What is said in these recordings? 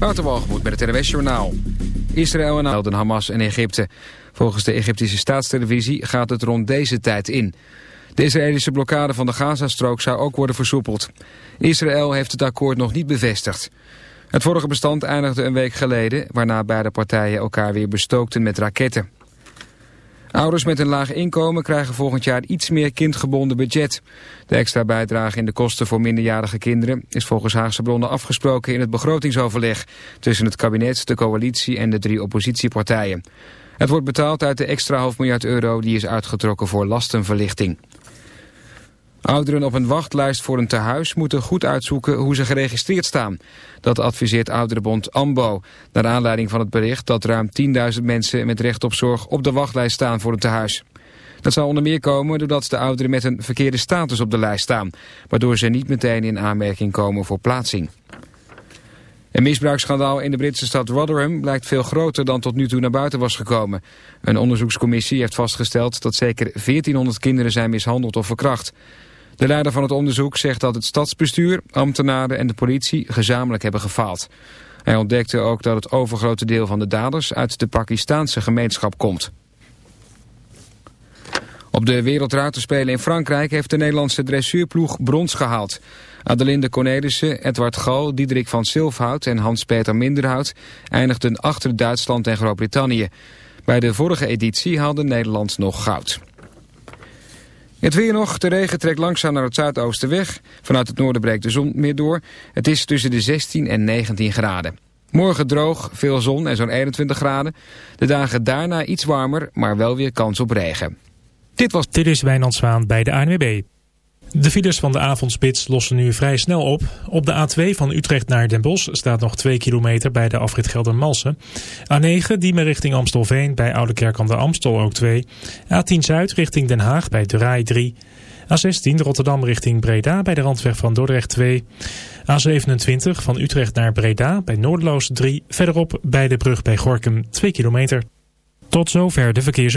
Waterwalgemoed met het NWS Journaal. Israël en Hamas en Egypte. Volgens de Egyptische staatstelevisie gaat het rond deze tijd in. De Israëlische blokkade van de Gazastrook zou ook worden versoepeld. Israël heeft het akkoord nog niet bevestigd. Het vorige bestand eindigde een week geleden... waarna beide partijen elkaar weer bestookten met raketten. Ouders met een laag inkomen krijgen volgend jaar iets meer kindgebonden budget. De extra bijdrage in de kosten voor minderjarige kinderen is volgens Haagse bronnen afgesproken in het begrotingsoverleg tussen het kabinet, de coalitie en de drie oppositiepartijen. Het wordt betaald uit de extra half miljard euro die is uitgetrokken voor lastenverlichting. Ouderen op een wachtlijst voor een tehuis moeten goed uitzoeken hoe ze geregistreerd staan. Dat adviseert ouderenbond AMBO, naar aanleiding van het bericht dat ruim 10.000 mensen met recht op zorg op de wachtlijst staan voor een tehuis. Dat zal onder meer komen doordat de ouderen met een verkeerde status op de lijst staan, waardoor ze niet meteen in aanmerking komen voor plaatsing. Een misbruiksschandaal in de Britse stad Rotherham blijkt veel groter dan tot nu toe naar buiten was gekomen. Een onderzoekscommissie heeft vastgesteld dat zeker 1400 kinderen zijn mishandeld of verkracht. De leider van het onderzoek zegt dat het stadsbestuur, ambtenaren en de politie gezamenlijk hebben gefaald. Hij ontdekte ook dat het overgrote deel van de daders uit de Pakistaanse gemeenschap komt. Op de Wereldruiterspelen in Frankrijk heeft de Nederlandse dressuurploeg brons gehaald. Adelinde Cornelissen, Edward Gal, Diederik van Silfhout en Hans-Peter Minderhout eindigden achter Duitsland en Groot-Brittannië. Bij de vorige editie haalde Nederland nog goud. Het weer nog. De regen trekt langzaam naar het zuidoosten weg. Vanuit het noorden breekt de zon meer door. Het is tussen de 16 en 19 graden. Morgen droog, veel zon en zo'n 21 graden. De dagen daarna iets warmer, maar wel weer kans op regen. Dit was... Dit is Wijnand bij de ANWB. De files van de avondspits lossen nu vrij snel op. Op de A2 van Utrecht naar Den Bosch staat nog 2 kilometer bij de afrit Geldermalsen. A9 Diemen richting Amstelveen bij Oudekerk aan de Amstel ook 2. A10 Zuid richting Den Haag bij Draai 3. A16 Rotterdam richting Breda bij de randweg van Dordrecht 2. A27 van Utrecht naar Breda bij Noordloos 3. Verderop bij de brug bij Gorkum 2 kilometer. Tot zover de verkeers...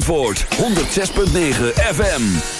ZFM's antwoord, 106.9 FM.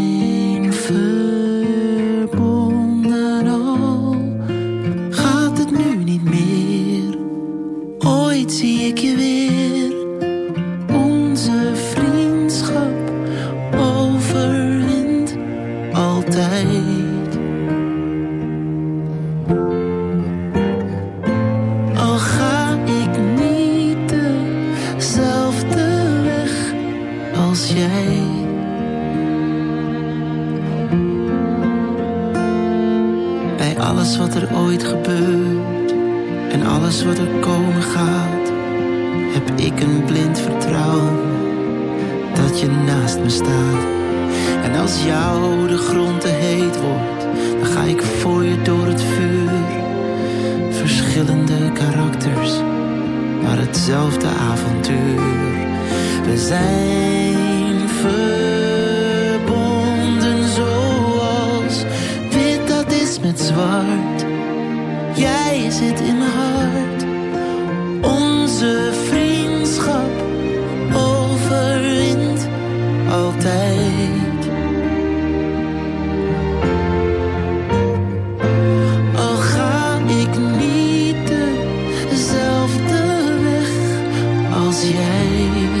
als jou de grond te heet wordt, dan ga ik voor je door het vuur. Verschillende karakters, maar hetzelfde avontuur. We zijn als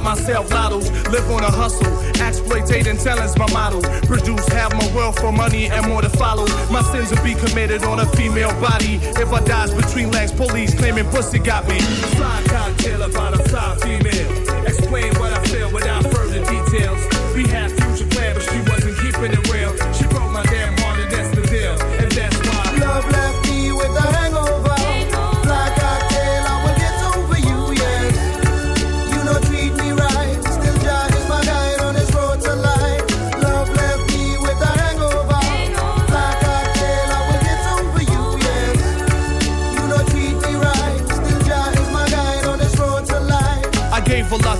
by myself, lottos. Live on a hustle, exploitating talent's my model. Produce half my wealth for money and more to follow. My sins will be committed on a female body. If I dies between legs, police claiming pussy got me. Fly cocktail about a fly female.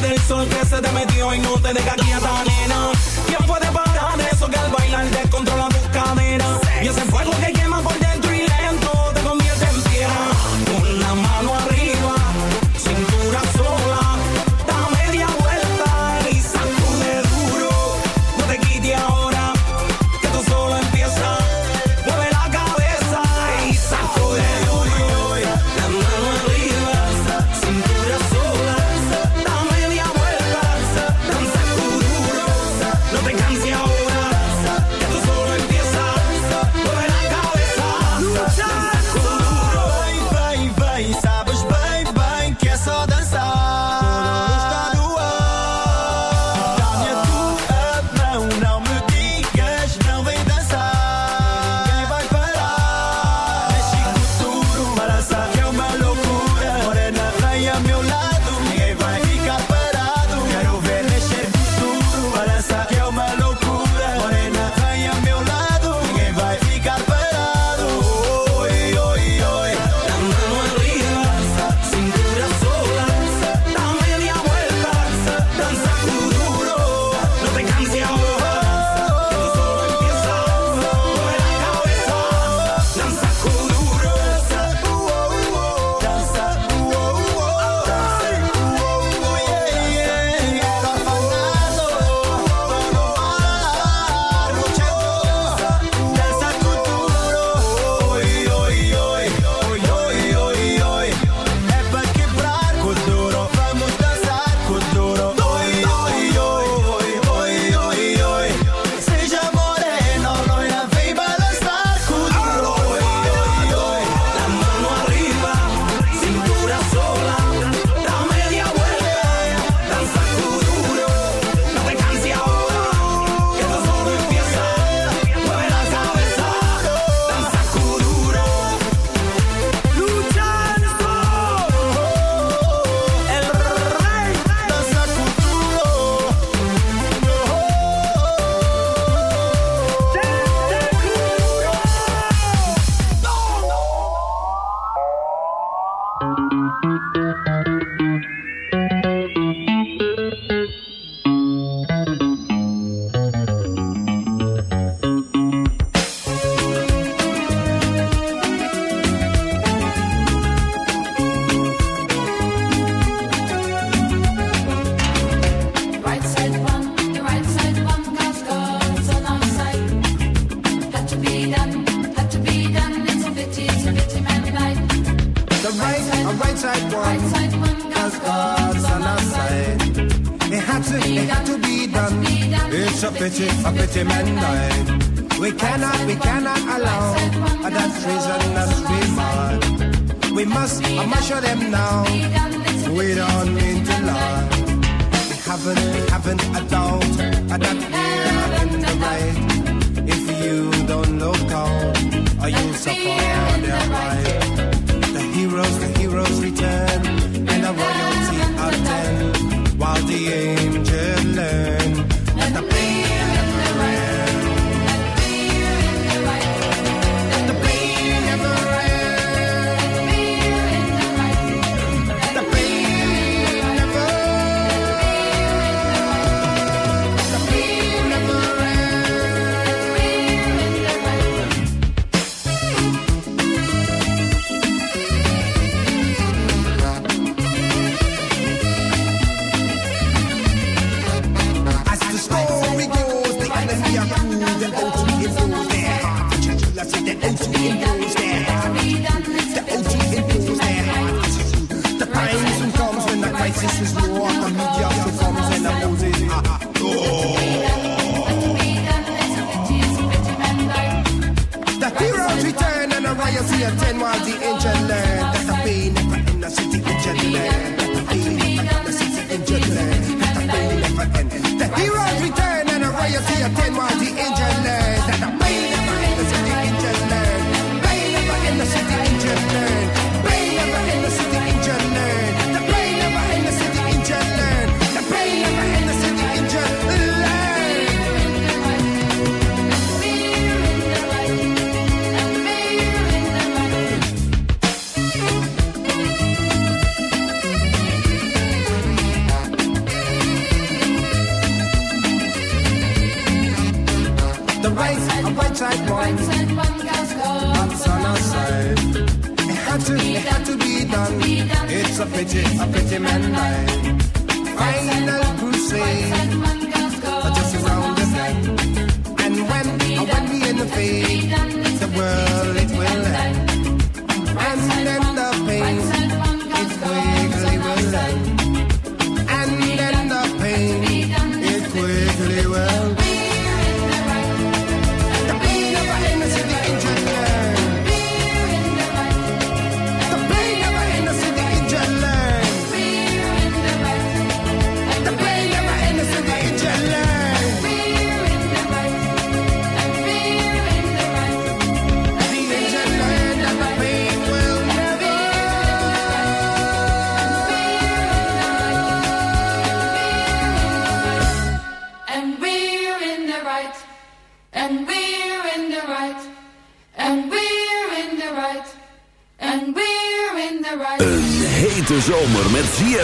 del sol que se te metió y no te deja quieta, nena.